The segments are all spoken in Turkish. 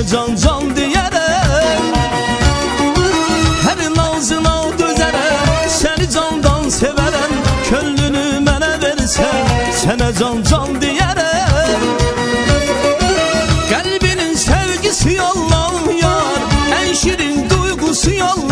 Sənə can can deyərəm Hər nazına dözərəm Səni candan sevərəm Könlünü mənə versən Sənə can can deyərəm Qəlbinin sevgisi yollam yar Ən şirin duygusu yollam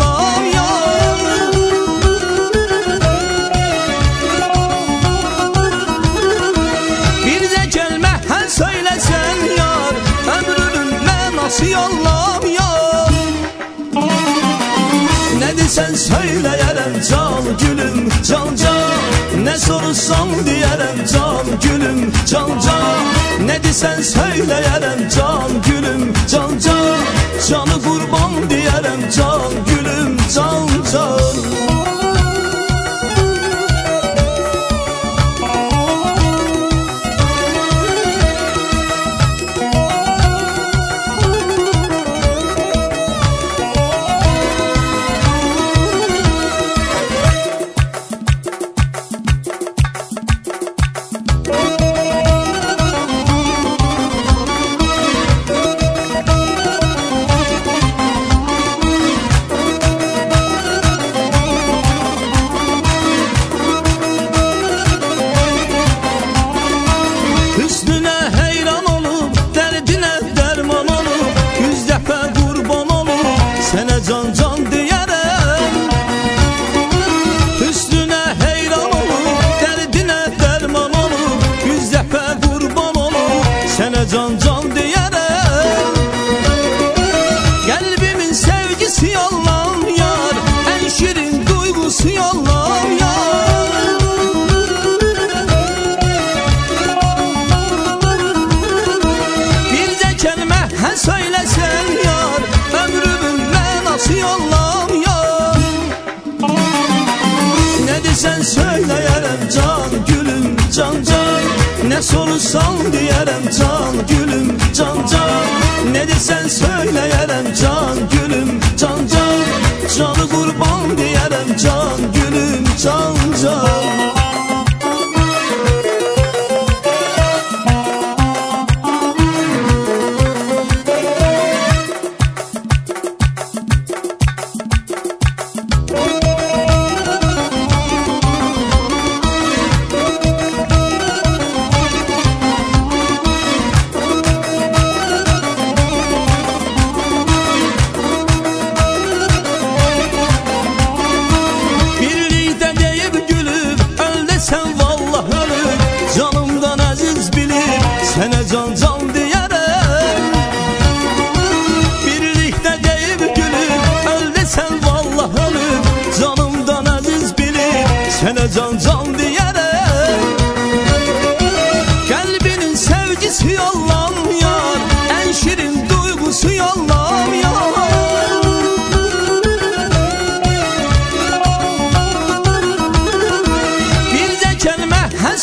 mənası yollam yar Ne desen söyleyerem can gülüm can can. Ne sorursan diyerem can gülüm can can. Ne desen söyleyerem can gülüm can can. Canı Sene can can diyerem Hüsnüne heyran olup Derdine derman olup Yüz defa kurban olup Sene can can diyerem Kalbimin sevgisi yollam yar En şirin duygusu yollam yar. Bir can can Ne sorursan diyerem can. Gülüm can can Ne desen söyleyerem ölüp Canımdan aziz bilip sene can can diyerem Birlikte deyip gülüp öl desen vallah ölüp Canımdan aziz bilip sene can can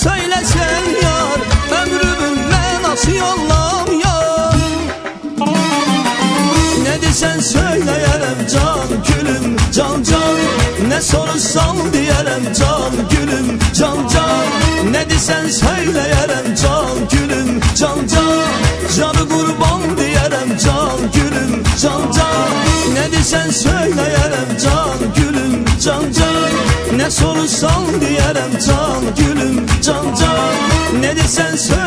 söylesen yar Ömrümün mənası yollam yar? Ne desen söyleyerem can gülüm can can. Ne sorursan diyerem can gülüm can can. Ne desen söyleyerem can gülüm can can. Canı kurban diyerem can gülüm can can. Ne desen söyleyerem can gülüm can can. Ne sorursan diyerem can